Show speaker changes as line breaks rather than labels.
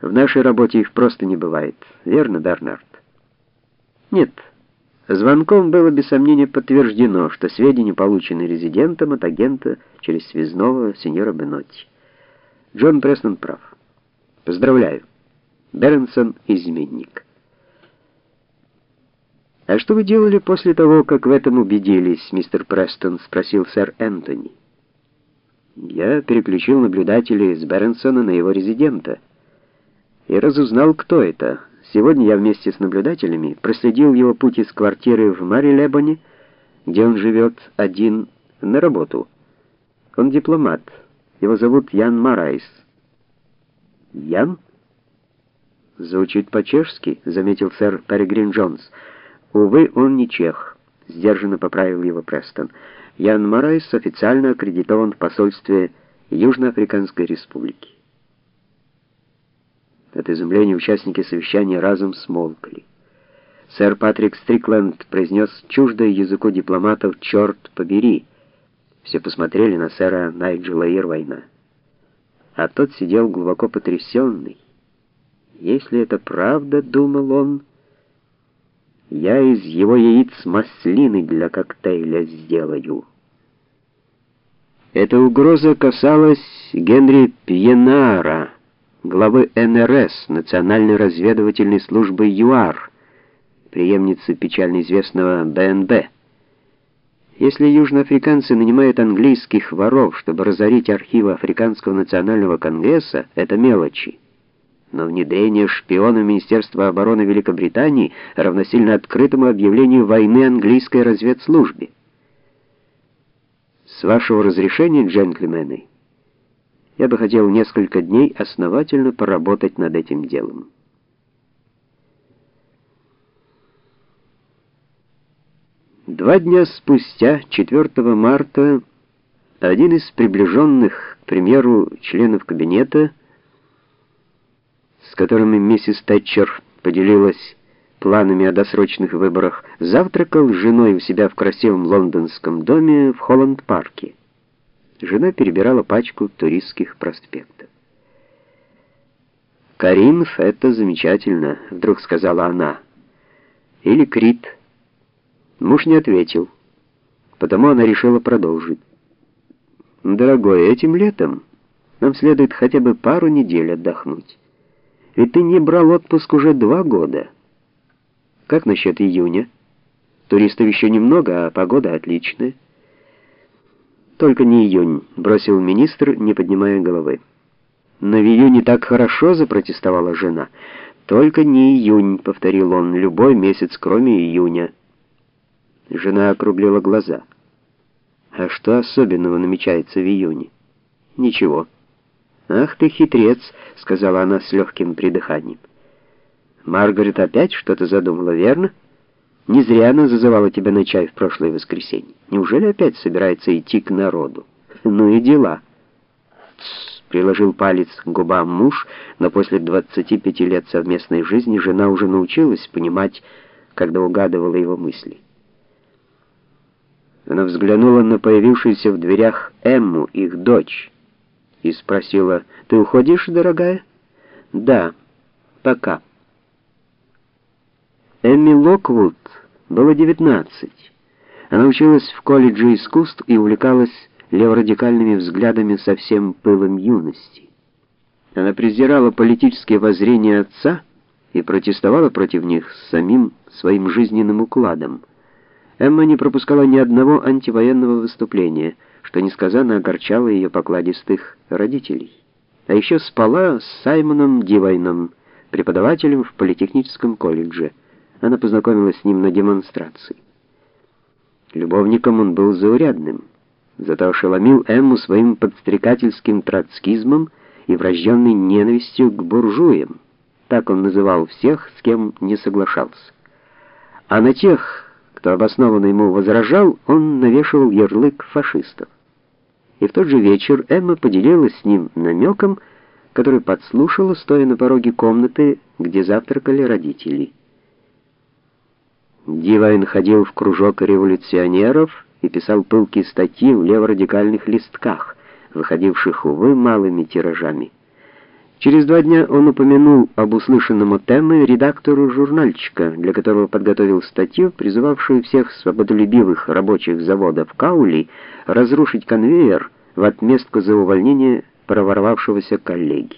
В нашей работе их просто не бывает. Верно, Бернард? Нет. Звонком было без сомнения подтверждено, что сведения получены резидентом от агента через связного сеньора Бенотти. Джон Престон прав. Поздравляю. Бернсон изменник. А что вы делали после того, как в этом убедились, мистер Престон, спросил сэр Энтони. Я переключил наблюдателей с Бернсона на его резидента и разузнал, кто это. Сегодня я вместе с наблюдателями проследил его путь из квартиры в Мари-Лебоне, где он живет один, на работу. Он дипломат. Его зовут Ян Марайс. Ян? Звучит по-чешски, заметил сэр Перегрин Джонс. Увы, он не чех, сдержанно поправил его Престон. Ян Марайс официально аккредитован в посольстве Южноафриканской республики. От изумления участники совещания разом смолкли. Сэр Патрик Стрикленд произнес чуждое языку дипломатов «Черт побери!». Все посмотрели на сэра Найджела Ирвайна. А тот сидел глубоко потрясенный. Если это правда, думал он, я из его яиц маслины для коктейля сделаю. Эта угроза касалась Генри Пьенара, главы НРС, Национальной разведывательной службы ЮАР, преемницы печально известного БНБ. Если южноафриканцы нанимают английских воров, чтобы разорить архивы Африканского национального конгресса, это мелочи. Но внедрение шпиона Министерства обороны Великобритании равносильно открытому объявлению войны английской разведслужбе. С вашего разрешения, джентльмены, я бы хотел несколько дней основательно поработать над этим делом. Два дня спустя, 4 марта, один из приближенных, к примеру, членов кабинета, с которыми миссис Тэтчер поделилась планами о досрочных выборах, завтракал с женой у себя в красивом лондонском доме в Холланд-парке. Жена перебирала пачку туристских проспектов. «Каринф — это замечательно», — вдруг сказала она. «Или Крит». Муж не ответил, потому она решила продолжить. «Дорогой, этим летом нам следует хотя бы пару недель отдохнуть. Ведь ты не брал отпуск уже два года. Как насчет июня? Туристов еще немного, а погода отличная». Только не июнь, бросил министр, не поднимая головы. Но в июне так хорошо, запротестовала жена. Только не июнь, повторил он, любой месяц, кроме июня. Жена округлила глаза. А что особенного намечается в июне? Ничего. Ах ты хитрец, сказала она с легким придыханием. Маргарет опять что-то задумала, верно? Не зря она зазывала тебя на чай в прошлое воскресенье. Неужели опять собирается идти к народу? Ну и дела. Тс, приложил палец к губам муж, но после 25 лет совместной жизни жена уже научилась понимать, когда угадывала его мысли. Она взглянула на появившуюся в дверях Эмму, их дочь, и спросила: "Ты уходишь, дорогая?" "Да, пока". Эмми Локвуд было 19. Она училась в колледже искусств и увлекалась леворадикальными взглядами со всем пылом юности. Она презирала политические воззрения отца и протестовала против них с самим своим жизненным укладом. Эмма не пропускала ни одного антивоенного выступления, что несказанно огорчало ее покладистых родителей. А еще спала с Саймоном Дивайном, преподавателем в политехническом колледже. Она познакомилась с ним на демонстрации. Любовником он был заурядным, зато ошеломил Эмму своим подстрекательским троцкизмом и врожденной ненавистью к буржуям. Так он называл всех, с кем не соглашался. А на тех, кто обоснованно ему возражал, он навешивал ярлык фашистов. И в тот же вечер Эмма поделилась с ним намеком, который подслушала, стоя на пороге комнаты, где завтракали родители. Дивайн ходил в кружок революционеров и писал пылкие статьи в леворадикальных листках, выходивших, увы, малыми тиражами. Через два дня он упомянул об услышанном от редактору журнальчика, для которого подготовил статью, призывавшую всех свободолюбивых рабочих заводов Каули разрушить конвейер в отместку за увольнение проворовавшегося коллеги.